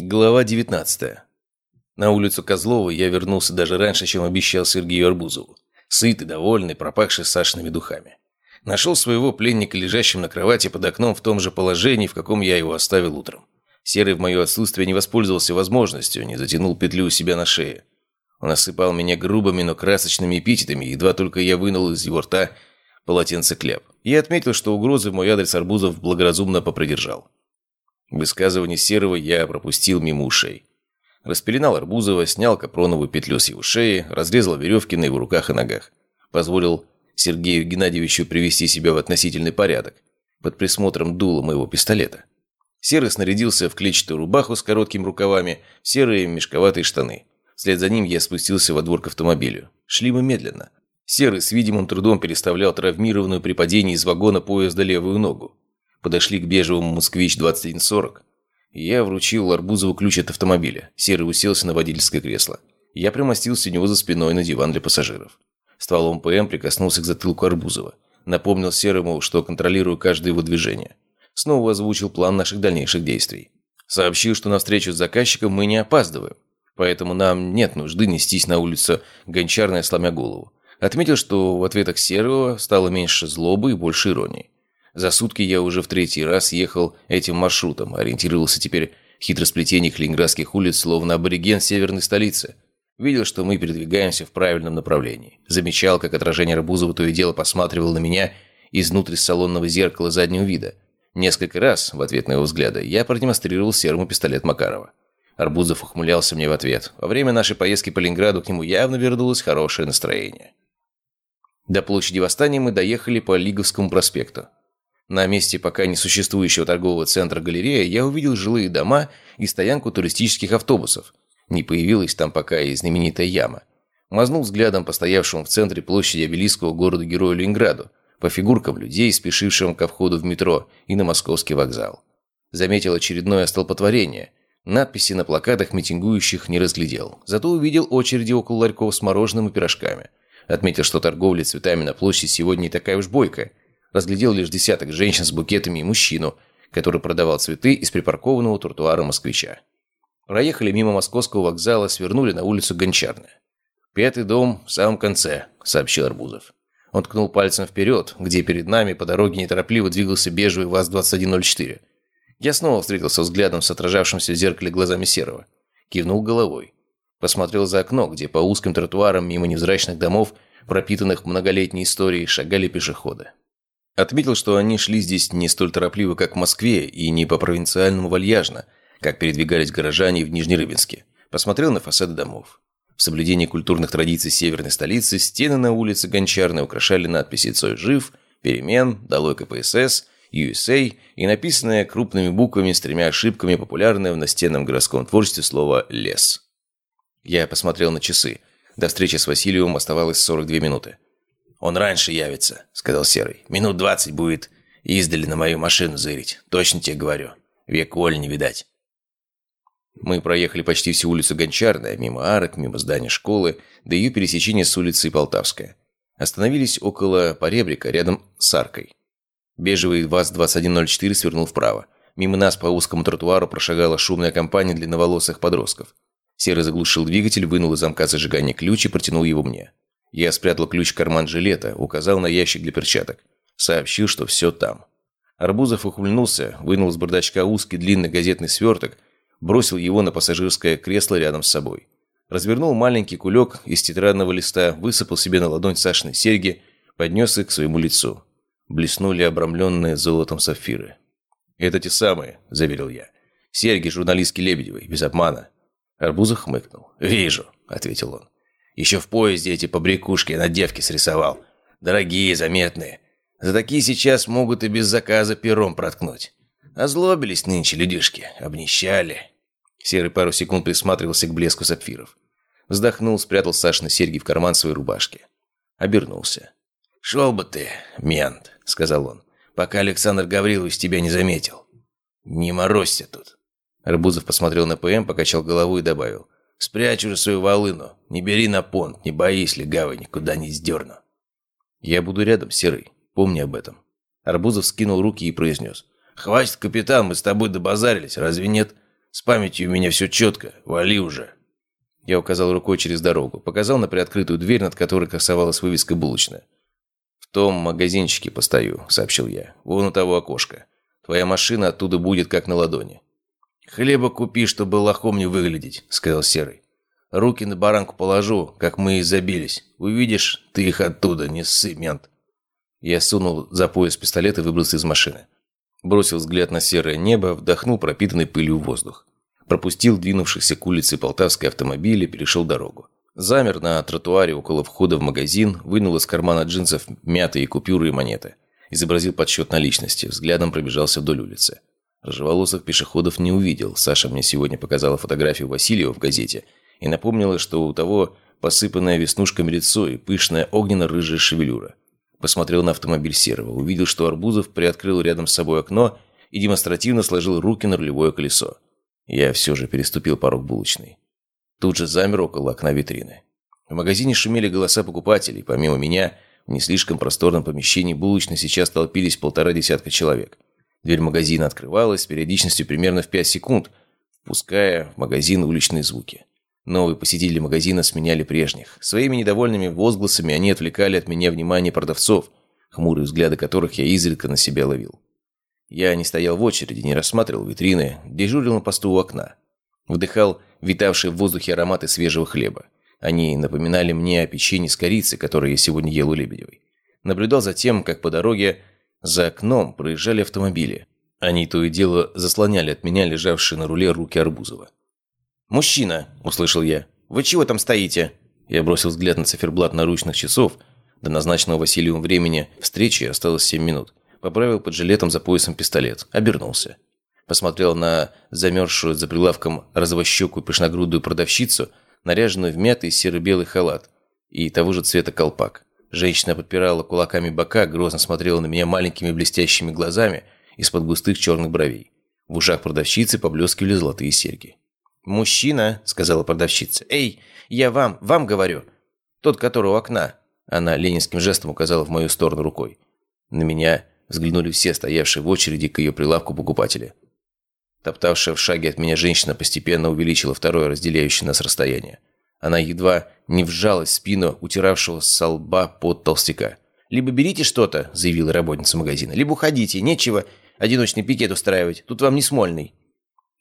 Глава 19. На улицу Козлова я вернулся даже раньше, чем обещал Сергею Арбузову. Сытый, довольный, пропахший Сашиными духами. Нашел своего пленника лежащим на кровати под окном в том же положении, в каком я его оставил утром. Серый в мое отсутствие не воспользовался возможностью, не затянул петлю у себя на шее. Он осыпал меня грубыми, но красочными эпитетами, едва только я вынул из его рта полотенце кляп. Я отметил, что угрозы в мой адрес Арбузов благоразумно попридержал. Высказывание Серого я пропустил мимо ушей. Распеленал Арбузова, снял капроновую петлю с его шеи, разрезал веревки на его руках и ногах. Позволил Сергею Геннадьевичу привести себя в относительный порядок под присмотром дула моего пистолета. Серый снарядился в клетчатую рубаху с короткими рукавами, серые мешковатые штаны. Вслед за ним я спустился во двор к автомобилю. Шли мы медленно. Серый с видимым трудом переставлял травмированную при падении из вагона поезда левую ногу подошли к бежевому «Москвич-2140». Я вручил Арбузову ключ от автомобиля. Серый уселся на водительское кресло. Я примостился у него за спиной на диван для пассажиров. Стволом ПМ прикоснулся к затылку Арбузова. Напомнил Серому, что контролирую каждое его движение. Снова озвучил план наших дальнейших действий. Сообщил, что на встречу с заказчиком мы не опаздываем. Поэтому нам нет нужды нестись на улицу гончарная, сломя голову. Отметил, что в ответах Серого стало меньше злобы и больше иронии. За сутки я уже в третий раз ехал этим маршрутом, ориентировался теперь в хитросплетениях ленинградских улиц, словно абориген северной столицы. Видел, что мы передвигаемся в правильном направлении. Замечал, как отражение Арбузова то и дело посматривал на меня изнутри салонного зеркала заднего вида. Несколько раз, в ответ на его взгляды, я продемонстрировал серому пистолет Макарова. Арбузов ухмылялся мне в ответ. Во время нашей поездки по Ленинграду к нему явно вернулось хорошее настроение. До площади Восстания мы доехали по Лиговскому проспекту. На месте пока не существующего торгового центра галерея я увидел жилые дома и стоянку туристических автобусов. Не появилась там пока и знаменитая яма. Мазнул взглядом по стоявшему в центре площади обелиского города-героя Ленинграду, по фигуркам людей, спешившим ко входу в метро и на московский вокзал. Заметил очередное столпотворение. Надписи на плакатах митингующих не разглядел. Зато увидел очереди около ларьков с мороженым и пирожками. Отметил, что торговля цветами на площади сегодня не такая уж бойкая – разглядел лишь десяток женщин с букетами и мужчину, который продавал цветы из припаркованного тротуара москвича. Проехали мимо московского вокзала, свернули на улицу Гончарная. «Пятый дом в самом конце», — сообщил Арбузов. Он ткнул пальцем вперед, где перед нами по дороге неторопливо двигался бежевый ВАЗ-2104. Я снова встретился взглядом с отражавшимся в зеркале глазами Серого. Кивнул головой. Посмотрел за окно, где по узким тротуарам мимо невзрачных домов, пропитанных многолетней историей, шагали пешеходы. Отметил, что они шли здесь не столь торопливо, как в Москве, и не по-провинциальному вальяжно, как передвигались горожане в Нижнерыбинске. Посмотрел на фасады домов. В соблюдении культурных традиций северной столицы стены на улице Гончарной украшали надписи «Цой жив», «Перемен», «Долой КПСС», USA и написанное крупными буквами с тремя ошибками популярное в настенном городском творчестве слово «лес». Я посмотрел на часы. До встречи с Васильевым оставалось 42 минуты. «Он раньше явится», — сказал Серый. «Минут двадцать будет издали на мою машину зырить. Точно тебе говорю. Век Оль не видать». Мы проехали почти всю улицу Гончарная, мимо арок, мимо здания школы, до ее пересечения с улицей Полтавская. Остановились около поребрика, рядом с аркой. Бежевый ВАЗ-2104 свернул вправо. Мимо нас по узкому тротуару прошагала шумная компания длинноволосых подростков. Серый заглушил двигатель, вынул из замка зажигания ключ и протянул его мне. Я спрятал ключ в карман жилета, указал на ящик для перчаток. Сообщил, что все там. Арбузов ухмыльнулся, вынул из бардачка узкий длинный газетный сверток, бросил его на пассажирское кресло рядом с собой. Развернул маленький кулек из тетрадного листа, высыпал себе на ладонь Сашины серьги, поднес их к своему лицу. Блеснули обрамленные золотом сапфиры. «Это те самые», – заверил я. «Серьги журналистки Лебедевой, без обмана». Арбузов хмыкнул. «Вижу», – ответил он. Еще в поезде эти побрякушки на девке срисовал. Дорогие, заметные. За такие сейчас могут и без заказа пером проткнуть. Озлобились нынче людишки, обнищали. Серый пару секунд присматривался к блеску сапфиров. Вздохнул, спрятал Сашины серьги в карман своей рубашки. Обернулся. «Шел бы ты, мент», — сказал он, «пока Александр Гаврилович тебя не заметил. Не морозься тут». Арбузов посмотрел на ПМ, покачал головой и добавил. Спрячь уже свою волыну. Не бери на понт, не боись ли гавань, никуда не сдерну. Я буду рядом, Серый. Помни об этом. Арбузов скинул руки и произнес. «Хватит, капитан, мы с тобой добазарились, разве нет? С памятью у меня все четко. Вали уже!» Я указал рукой через дорогу. Показал на приоткрытую дверь, над которой красовалась вывеска «Булочная». «В том магазинчике постою», — сообщил я. «Вон у того окошка. Твоя машина оттуда будет как на ладони». «Хлеба купи, чтобы лохом не выглядеть», — сказал Серый. «Руки на баранку положу, как мы и забились. Увидишь ты их оттуда, не ссы, мент». Я сунул за пояс пистолет и выбрался из машины. Бросил взгляд на серое небо, вдохнул пропитанный пылью воздух. Пропустил двинувшихся к улице Полтавской автомобили, перешел дорогу. Замер на тротуаре около входа в магазин, вынул из кармана джинсов мятые купюры и монеты. Изобразил подсчет наличности, взглядом пробежался вдоль улицы. Рыжеволосых пешеходов не увидел. Саша мне сегодня показала фотографию Васильева в газете и напомнила, что у того посыпанное веснушками лицо и пышная огненно-рыжая шевелюра. Посмотрел на автомобиль Серого, увидел, что Арбузов приоткрыл рядом с собой окно и демонстративно сложил руки на рулевое колесо. Я все же переступил порог булочной. Тут же замер около окна витрины. В магазине шумели голоса покупателей. Помимо меня, в не слишком просторном помещении булочной сейчас толпились полтора десятка человек. Дверь магазина открывалась с периодичностью примерно в 5 секунд, впуская в магазин уличные звуки. Новые посетители магазина сменяли прежних. Своими недовольными возгласами они отвлекали от меня внимание продавцов, хмурые взгляды которых я изредка на себя ловил. Я не стоял в очереди, не рассматривал витрины, дежурил на посту у окна. Вдыхал витавшие в воздухе ароматы свежего хлеба. Они напоминали мне о печенье с корицей, которое я сегодня ел у Лебедевой. Наблюдал за тем, как по дороге за окном проезжали автомобили. Они то и дело заслоняли от меня лежавшие на руле руки Арбузова. «Мужчина!» – услышал я. «Вы чего там стоите?» Я бросил взгляд на циферблат наручных часов. До назначенного Василием времени встречи осталось семь минут. Поправил под жилетом за поясом пистолет. Обернулся. Посмотрел на замерзшую за прилавком розовощекую пышногрудую продавщицу, наряженную в мятый серо-белый халат и того же цвета колпак. Женщина подпирала кулаками бока, грозно смотрела на меня маленькими блестящими глазами из-под густых черных бровей. В ушах продавщицы поблескивали золотые серьги. «Мужчина», — сказала продавщица. «Эй, я вам, вам говорю. Тот, который у окна». Она ленинским жестом указала в мою сторону рукой. На меня взглянули все стоявшие в очереди к ее прилавку покупатели. Топтавшая в шаге от меня женщина постепенно увеличила второе разделяющее нас расстояние. Она едва не вжалась в спину утиравшего с лба под толстяка. «Либо берите что-то», — заявила работница магазина, «либо уходите, нечего одиночный пикет устраивать, тут вам не Смольный».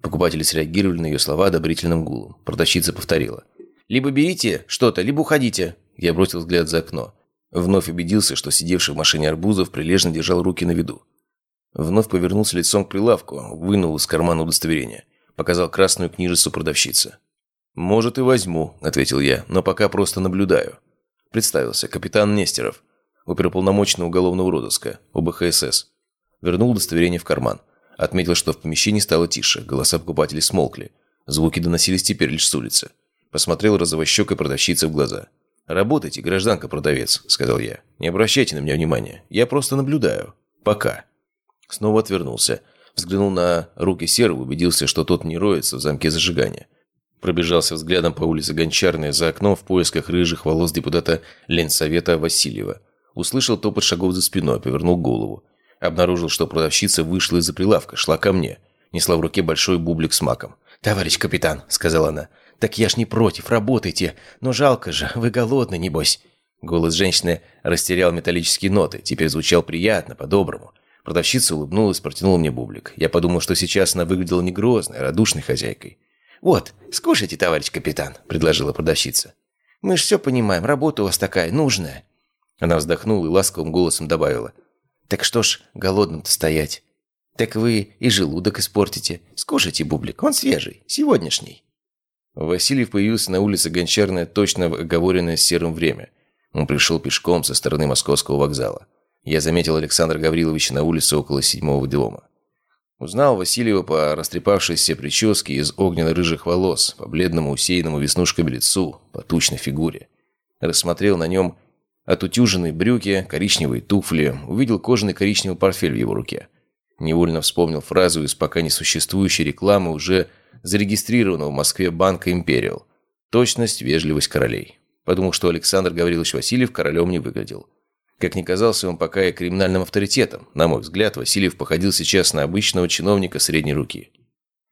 Покупатели среагировали на ее слова одобрительным гулом. Продавщица повторила. «Либо берите что-то, либо уходите». Я бросил взгляд за окно. Вновь убедился, что сидевший в машине Арбузов прилежно держал руки на виду. Вновь повернулся лицом к прилавку, вынул из кармана удостоверение. Показал красную книжицу продавщицы. «Может, и возьму», — ответил я, — «но пока просто наблюдаю». Представился. Капитан Нестеров. Оперуполномоченный уголовного розыска. ОБХСС. Вернул удостоверение в карман. Отметил, что в помещении стало тише, голоса покупателей смолкли. Звуки доносились теперь лишь с улицы. Посмотрел розовощекой продавщице в глаза. «Работайте, гражданка-продавец», — сказал я. «Не обращайте на меня внимания. Я просто наблюдаю. Пока». Снова отвернулся. Взглянул на руки Серого, убедился, что тот не роется в замке зажигания. Пробежался взглядом по улице Гончарной за окном в поисках рыжих волос депутата Ленсовета Васильева. Услышал топот шагов за спиной, повернул голову. Обнаружил, что продавщица вышла из-за прилавка, шла ко мне. Несла в руке большой бублик с маком. «Товарищ капитан», — сказала она, — «так я ж не против, работайте. Но жалко же, вы голодны, небось». Голос женщины растерял металлические ноты, теперь звучал приятно, по-доброму. Продавщица улыбнулась, протянула мне бублик. Я подумал, что сейчас она выглядела не грозной, а радушной хозяйкой. «Вот, скушайте, товарищ капитан», — предложила продавщица. «Мы ж все понимаем, работа у вас такая, нужная». Она вздохнула и ласковым голосом добавила. Так что ж голодным-то стоять? Так вы и желудок испортите. Скушайте бублик, он свежий, сегодняшний». Васильев появился на улице Гончарная точно в оговоренное серым время. Он пришел пешком со стороны московского вокзала. Я заметил Александра Гавриловича на улице около седьмого дома. Узнал Васильева по растрепавшейся прическе из огненно-рыжих волос, по бледному усеянному веснушками лицу, по тучной фигуре. Рассмотрел на нем Отутюженные брюки, коричневые туфли, увидел кожаный коричневый портфель в его руке. Невольно вспомнил фразу из пока несуществующей рекламы уже зарегистрированного в Москве банка «Империал». Точность, вежливость королей. Подумал, что Александр Гаврилович Васильев королем не выглядел. Как ни казался он пока и криминальным авторитетом, на мой взгляд, Васильев походил сейчас на обычного чиновника средней руки.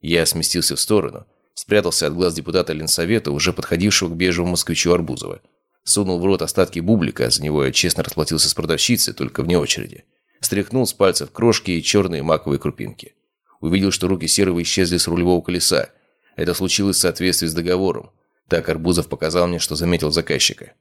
Я сместился в сторону, спрятался от глаз депутата Ленсовета, уже подходившего к бежевому москвичу Арбузова. Сунул в рот остатки бублика, за него я честно расплатился с продавщицей, только вне очереди. Стряхнул с пальцев крошки и черные маковые крупинки. Увидел, что руки Серого исчезли с рулевого колеса. Это случилось в соответствии с договором. Так Арбузов показал мне, что заметил заказчика.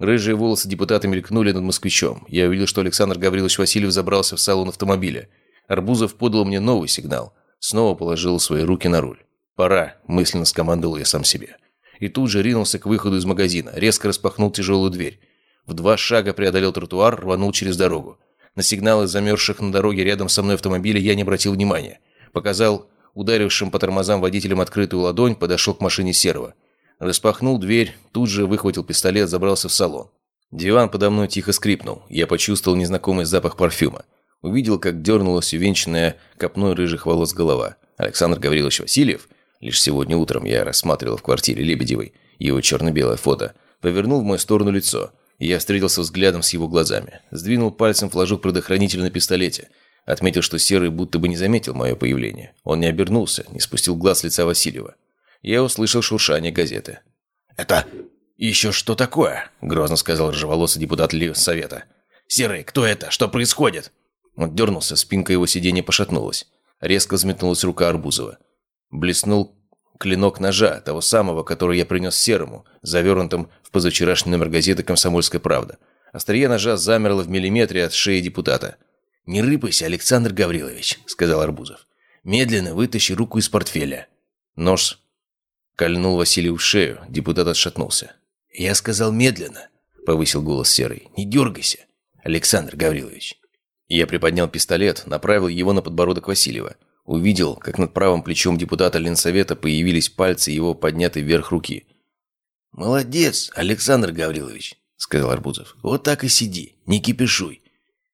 Рыжие волосы депутата мелькнули над москвичом. Я увидел, что Александр Гаврилович Васильев забрался в салон автомобиля. Арбузов подал мне новый сигнал. Снова положил свои руки на руль. «Пора», – мысленно скомандовал я сам себе. И тут же ринулся к выходу из магазина. Резко распахнул тяжелую дверь. В два шага преодолел тротуар, рванул через дорогу. На сигналы замерзших на дороге рядом со мной автомобиля я не обратил внимания. Показал ударившим по тормозам водителям открытую ладонь, подошел к машине Серого. Распахнул дверь, тут же выхватил пистолет, забрался в салон. Диван подо мной тихо скрипнул. Я почувствовал незнакомый запах парфюма. Увидел, как дернулась увенчанная копной рыжих волос голова. Александр Гаврилович Васильев, лишь сегодня утром я рассматривал в квартире Лебедевой его черно-белое фото, повернул в мою сторону лицо. Я встретился взглядом с его глазами. Сдвинул пальцем флажок предохранителя на пистолете. Отметил, что Серый будто бы не заметил мое появление. Он не обернулся, не спустил глаз лица Васильева. Я услышал шуршание газеты. «Это еще что такое?» – грозно сказал рыжеволосый депутат Совета. «Серый, кто это? Что происходит?» Он дернулся, спинка его сиденья пошатнулась. Резко взметнулась рука Арбузова. Блеснул клинок ножа, того самого, который я принес Серому, завернутым в позавчерашний номер газеты «Комсомольская правда». Острие ножа замерло в миллиметре от шеи депутата. «Не рыпайся, Александр Гаврилович», — сказал Арбузов. «Медленно вытащи руку из портфеля». Нож кольнул Василию в шею, депутат отшатнулся. «Я сказал медленно», — повысил голос Серый. «Не дергайся, Александр Гаврилович». Я приподнял пистолет, направил его на подбородок Васильева. Увидел, как над правым плечом депутата Ленсовета появились пальцы его поднятой вверх руки. «Молодец, Александр Гаврилович», — сказал Арбузов. «Вот так и сиди, не кипишуй.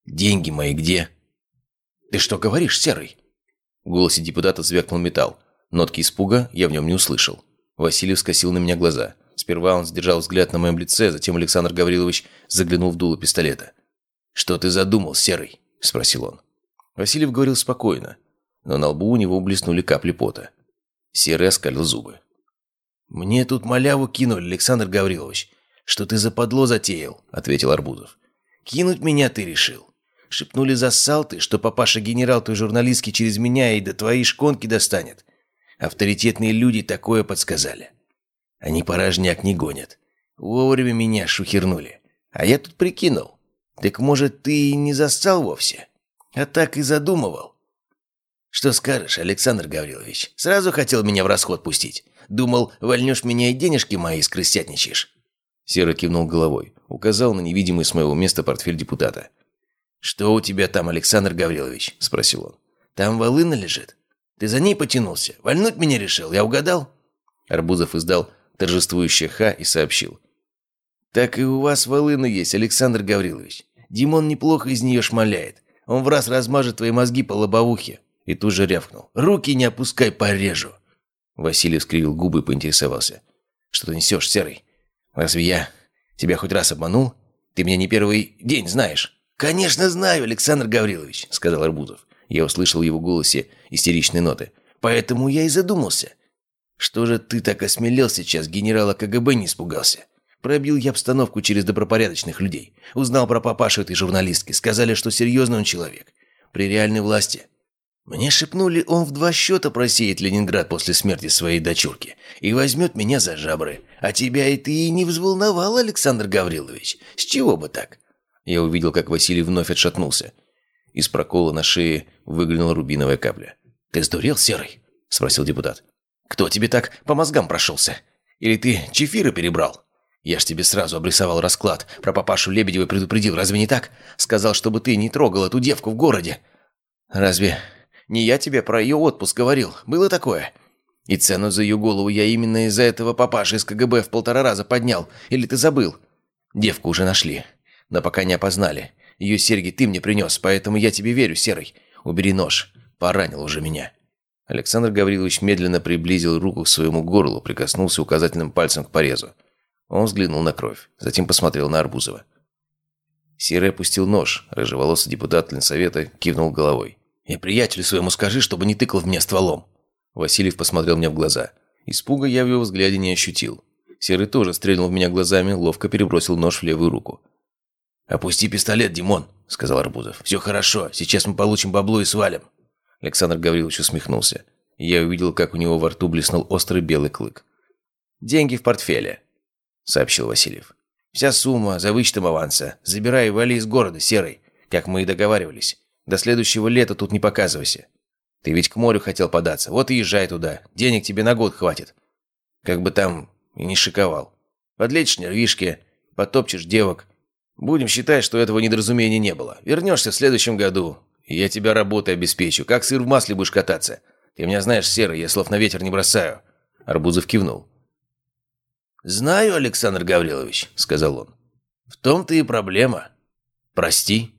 Деньги мои где?» «Ты что говоришь, Серый?» В голосе депутата звякнул металл. Нотки испуга я в нем не услышал. Васильев скосил на меня глаза. Сперва он сдержал взгляд на моем лице, затем Александр Гаврилович заглянул в дуло пистолета. «Что ты задумал, Серый?» – спросил он. Васильев говорил спокойно, но на лбу у него блеснули капли пота. Серый оскалил зубы. «Мне тут маляву кинули, Александр Гаврилович. Что ты за подло затеял?» – ответил Арбузов. «Кинуть меня ты решил. Шепнули зассал ты, что папаша-генерал твой журналистский через меня и до твоей шконки достанет. Авторитетные люди такое подсказали. Они порожняк не гонят. Вовремя меня шухернули. А я тут прикинул. Так может, ты и не застал вовсе? А так и задумывал. Что скажешь, Александр Гаврилович? Сразу хотел меня в расход пустить. Думал, вольнешь меня и денежки мои скрыстятничаешь. Серый кивнул головой. Указал на невидимый с моего места портфель депутата. «Что у тебя там, Александр Гаврилович?» – спросил он. «Там волына лежит?» Ты за ней потянулся? Вальнуть меня решил? Я угадал?» Арбузов издал торжествующее ха и сообщил. «Так и у вас волына есть, Александр Гаврилович. Димон неплохо из нее шмаляет. Он в раз размажет твои мозги по лобовухе». И тут же рявкнул. «Руки не опускай, порежу!» Василий скривил губы и поинтересовался. «Что ты несешь, Серый? Разве я тебя хоть раз обманул? Ты меня не первый день знаешь». «Конечно знаю, Александр Гаврилович», — сказал Арбузов. Я услышал в его голосе истеричные ноты. «Поэтому я и задумался. Что же ты так осмелел сейчас, генерала КГБ не испугался? Пробил я обстановку через добропорядочных людей. Узнал про папашу этой журналистки. Сказали, что серьезный он человек. При реальной власти. Мне шепнули, он в два счета просеет Ленинград после смерти своей дочурки и возьмет меня за жабры. А тебя ты и не взволновал, Александр Гаврилович. С чего бы так?» Я увидел, как Василий вновь отшатнулся. Из прокола на шее выглянула рубиновая капля. «Ты сдурел, Серый?» – спросил депутат. «Кто тебе так по мозгам прошелся? Или ты чефиры перебрал? Я ж тебе сразу обрисовал расклад. Про папашу Лебедева предупредил, разве не так? Сказал, чтобы ты не трогал эту девку в городе. Разве не я тебе про ее отпуск говорил? Было такое?» И цену за ее голову я именно из-за этого папаши из КГБ в полтора раза поднял. Или ты забыл? Девку уже нашли. Но пока не опознали. Ее серьги ты мне принес, поэтому я тебе верю, Серый. Убери нож. Поранил уже меня». Александр Гаврилович медленно приблизил руку к своему горлу, прикоснулся указательным пальцем к порезу. Он взглянул на кровь, затем посмотрел на Арбузова. Серый опустил нож, рыжеволосый депутат Ленсовета кивнул головой. «И приятелю своему скажи, чтобы не тыкал в меня стволом». Васильев посмотрел мне в глаза. Испуга я в его взгляде не ощутил. Серый тоже стрельнул в меня глазами, ловко перебросил нож в левую руку. «Опусти пистолет, Димон», — сказал Арбузов. «Все хорошо, сейчас мы получим бабло и свалим». Александр Гаврилович усмехнулся. Я увидел, как у него во рту блеснул острый белый клык. «Деньги в портфеле», — сообщил Васильев. «Вся сумма за вычетом аванса. Забирай и вали из города, Серый, как мы и договаривались. До следующего лета тут не показывайся. Ты ведь к морю хотел податься, вот и езжай туда. Денег тебе на год хватит. Как бы там и не шиковал. Подлечишь нервишки, потопчешь девок. Будем считать, что этого недоразумения не было. Вернешься в следующем году, и я тебя работой обеспечу. Как сыр в масле будешь кататься. Ты меня знаешь, Серый, я слов на ветер не бросаю». Арбузов кивнул. «Знаю, Александр Гаврилович», — сказал он. «В том-то и проблема. Прости».